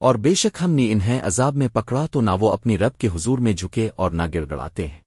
اور بے شک ہم نے انہیں عذاب میں پکڑا تو نہ وہ اپنی رب کے حضور میں جھکے اور نہ گڑ ہیں۔